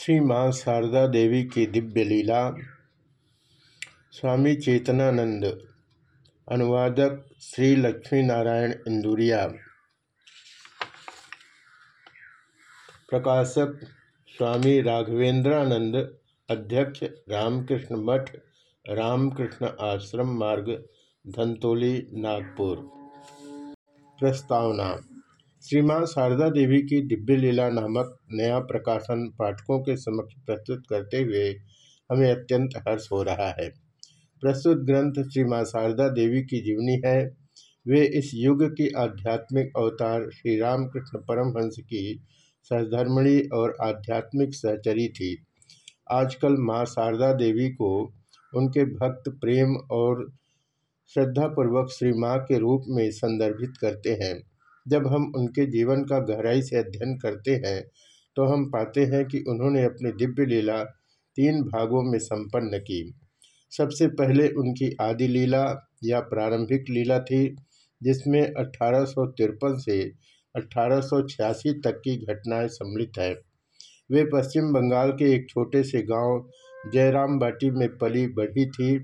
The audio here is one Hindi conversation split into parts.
श्री माँ शारदा देवी की दिव्य लीला। स्वामी चेतनानंद, अनुवादक श्री लक्ष्मी नारायण इंदुरिया। प्रकाशक स्वामी राघवेंद्रानंद, अध्यक्ष रामकृष्ण मठ, रामकृष्ण आश्रम मार्ग, धनतोली, नागपुर। प्रस्तावना। श्री माँ शारदा देवी की दिव्य लीला नामक नया प्रकाशन पाठकों के समक्ष प्रस्तुत करते हुए हमें अत्यंत हर्ष हो रहा है। प्रस्तुत ग्रंथ श्री माँ शारदा देवी की जीवनी है। वे इस युग की आध्यात्मिक अवतार श्री रामकृष्ण परमहंस की सहधर्मणी और आध्यात्मिक सहचरी थी। आजकल माँ शारदा देवी को उनके भक्त प्रेम और श्रद्धापूर्वक श्री माँ के रूप में संदर्भित करते हैं। जब हम उनके जीवन का गहराई से अध्ययन करते हैं तो हम पाते हैं कि उन्होंने अपनी दिव्य लीला तीन भागों में संपन्न की। सबसे पहले उनकी आदि लीला या प्रारंभिक लीला थी, जिसमें अठारह सौ तिरपन से अठारह सौ छियासी तक की घटनाएँ सम्मिलित हैं। वे पश्चिम बंगाल के एक छोटे से गाँव जयराम बाटी में पली बढ़ी थी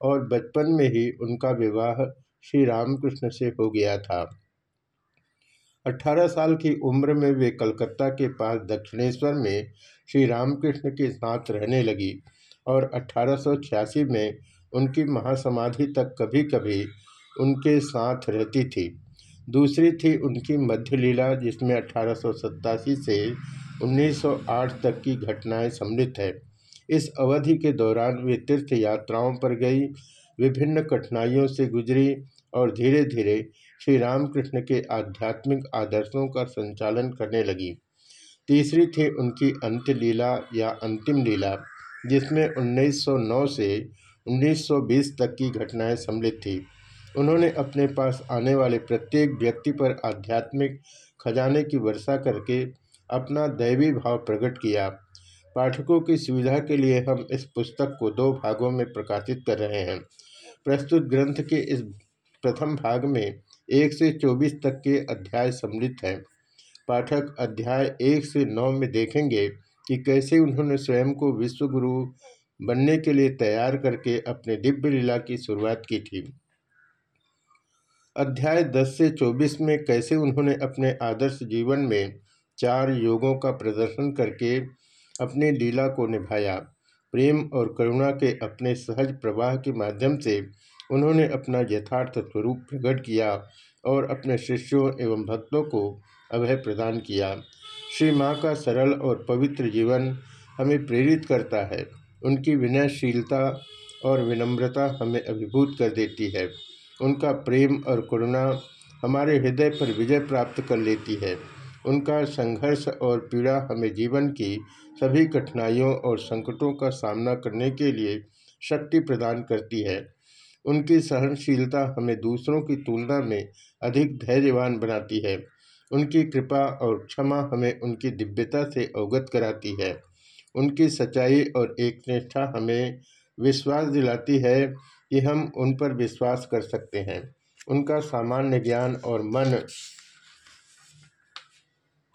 और बचपन में ही उनका विवाह श्री रामकृष्ण से हो गया था। 18 साल की उम्र में वे कलकत्ता के पास दक्षिणेश्वर में श्री रामकृष्ण के साथ रहने लगी और अठारह सौ छियासी में उनकी महासमाधि तक कभी कभी उनके साथ रहती थी। दूसरी थी उनकी मध्य लीला जिसमें अठारह सौ सतासी से 1908 तक की घटनाएँ सम्मिलित है। इस अवधि के दौरान वे तीर्थ यात्राओं पर गई, विभिन्न कठिनाइयों से गुजरी और धीरे धीरे श्री रामकृष्ण के आध्यात्मिक आदर्शों का संचालन करने लगी। तीसरी थी उनकी अंत्य लीला या अंतिम लीला, जिसमें 1909 से 1920 तक की घटनाएँ सम्मिलित थी। उन्होंने अपने पास आने वाले प्रत्येक व्यक्ति पर आध्यात्मिक खजाने की वर्षा करके अपना दैवी भाव प्रकट किया। पाठकों की सुविधा के लिए हम इस पुस्तक को दो भागों में प्रकाशित कर रहे हैं। प्रस्तुत ग्रंथ के इस प्रथम भाग में एक से चौबीस तक के अध्याय सम्मिलित हैं। पाठक अध्याय एक से नौ में देखेंगे कि कैसे उन्होंने स्वयं को विश्वगुरु बनने के लिए तैयार करके अपने दिव्य लीला की शुरुआत की थी। अध्याय 10 से 24 में कैसे उन्होंने अपने आदर्श जीवन में चार योगों का प्रदर्शन करके अपनी लीला को निभाया। प्रेम और करुणा के अपने सहज प्रवाह के माध्यम से उन्होंने अपना यथार्थ स्वरूप प्रकट किया और अपने शिष्यों एवं भक्तों को अभय प्रदान किया। श्री माँ का सरल और पवित्र जीवन हमें प्रेरित करता है। उनकी विनयशीलता और विनम्रता हमें अभिभूत कर देती है। उनका प्रेम और करुणा हमारे हृदय पर विजय प्राप्त कर लेती है। उनका संघर्ष और पीड़ा हमें जीवन की सभी कठिनाइयों और संकटों का सामना करने के लिए शक्ति प्रदान करती है। उनकी सहनशीलता हमें दूसरों की तुलना में अधिक धैर्यवान बनाती है। उनकी कृपा और क्षमा हमें उनकी दिव्यता से अवगत कराती है। उनकी सच्चाई और एक निष्ठा हमें विश्वास दिलाती है कि हम उन पर विश्वास कर सकते हैं। उनका सामान्य ज्ञान और मन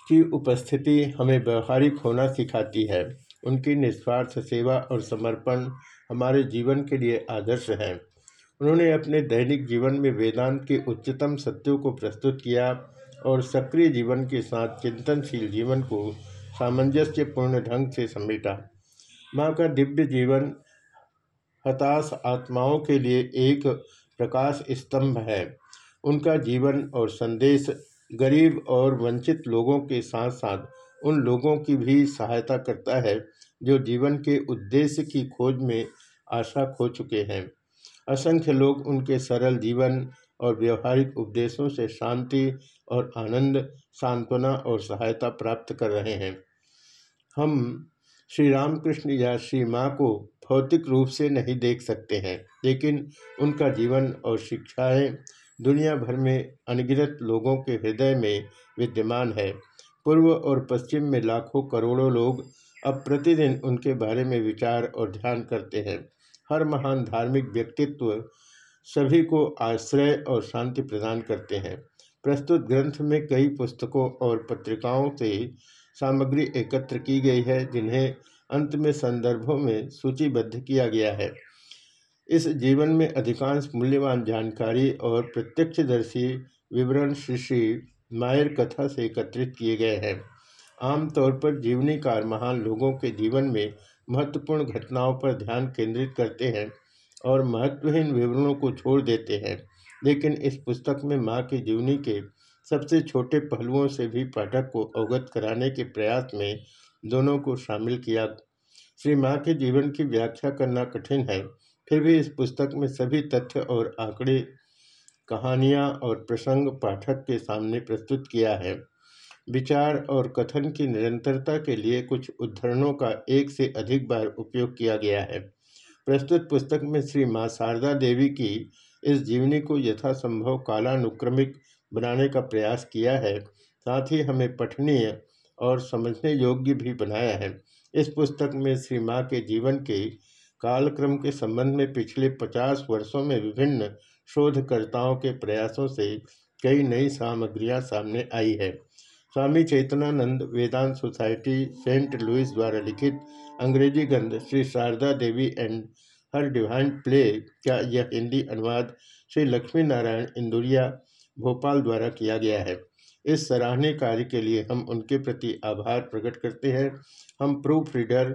की उपस्थिति हमें व्यवहारिक होना सिखाती है। उनकी निस्वार्थ सेवा और समर्पण हमारे जीवन के लिए आदर्श है। उन्होंने अपने दैनिक जीवन में वेदांत के उच्चतम सत्यों को प्रस्तुत किया और सक्रिय जीवन के साथ चिंतनशील जीवन को सामंजस्यपूर्ण ढंग से समेटा। माँ का दिव्य जीवन हताश आत्माओं के लिए एक प्रकाश स्तंभ है। उनका जीवन और संदेश गरीब और वंचित लोगों के साथ साथ उन लोगों की भी सहायता करता है, जो जीवन के उद्देश्य की खोज में आशा खो चुके हैं। असंख्य लोग उनके सरल जीवन और व्यवहारिक उपदेशों से शांति और आनंद, सांत्वना और सहायता प्राप्त कर रहे हैं। हम श्री रामकृष्ण या श्री माँ को भौतिक रूप से नहीं देख सकते हैं, लेकिन उनका जीवन और शिक्षाएँ दुनिया भर में अनगिनत लोगों के हृदय में विद्यमान है। पूर्व और पश्चिम में लाखों करोड़ों लोग अब प्रतिदिन उनके बारे में विचार और ध्यान करते हैं। हर महान धार्मिक व्यक्तित्व सभी को आश्रय और शांति प्रदान करते हैं। प्रस्तुत ग्रंथ में कई पुस्तकों और पत्रिकाओं से सामग्री एकत्र की गई है, जिन्हें अंत में संदर्भों में सूचीबद्ध किया गया है। इस जीवन में अधिकांश मूल्यवान जानकारी और प्रत्यक्षदर्शी विवरण श्री श्री मायर कथा से एकत्रित किए गए हैं। आमतौर पर जीवनीकार महान लोगों के जीवन में महत्वपूर्ण घटनाओं पर ध्यान केंद्रित करते हैं और महत्वहीन विवरणों को छोड़ देते हैं। लेकिन इस पुस्तक में माँ की जीवनी के सबसे छोटे पहलुओं से भी पाठक को अवगत कराने के प्रयास में दोनों को शामिल किया। श्री माँ के जीवन की व्याख्या करना कठिन है, फिर भी इस पुस्तक में सभी तथ्य और आंकड़े, कहानियाँ और प्रसंग पाठक के सामने प्रस्तुत किया है। विचार और कथन की निरंतरता के लिए कुछ उद्धरणों का एक से अधिक बार उपयोग किया गया है। प्रस्तुत पुस्तक में श्री माँ शारदा देवी की इस जीवनी को यथासंभव कालानुक्रमिक बनाने का प्रयास किया है, साथ ही हमें पठनीय और समझने योग्य भी बनाया है। इस पुस्तक में श्री माँ के जीवन के कालक्रम के संबंध में पिछले पचास वर्षों में विभिन्न शोधकर्ताओं के प्रयासों से कई नई सामग्रियाँ सामने आई है। Swami Chaitanananda Vedanta Society Saint Louis द्वारा लिखित अंग्रेज़ी ग्रंथ Shri Sarada Devi and her Divine Play का यह हिंदी अनुवाद श्री लक्ष्मी नारायण इंदुरिया भोपाल द्वारा किया गया है। इस सराहनीय कार्य के लिए हम उनके प्रति आभार प्रकट करते हैं। हम proof reader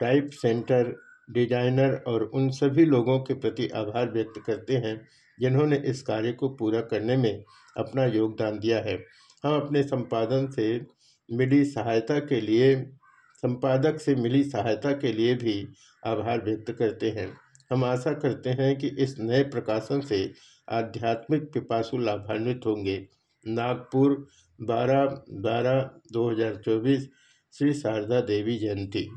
type centre designer और उन सभी लोगों के प्रति आभार व्यक्त करते हैं, जिन्होंने इस कार्य को पूरा करने में अपना योगदान दिया है। हम अपने संपादन से मिली सहायता के लिए, संपादक से मिली सहायता के लिए भी आभार व्यक्त करते हैं। हम आशा करते हैं कि इस नए प्रकाशन से आध्यात्मिक पिपासु लाभान्वित होंगे। नागपुर, बारह बारह दो श्री शारदा देवी जयंती।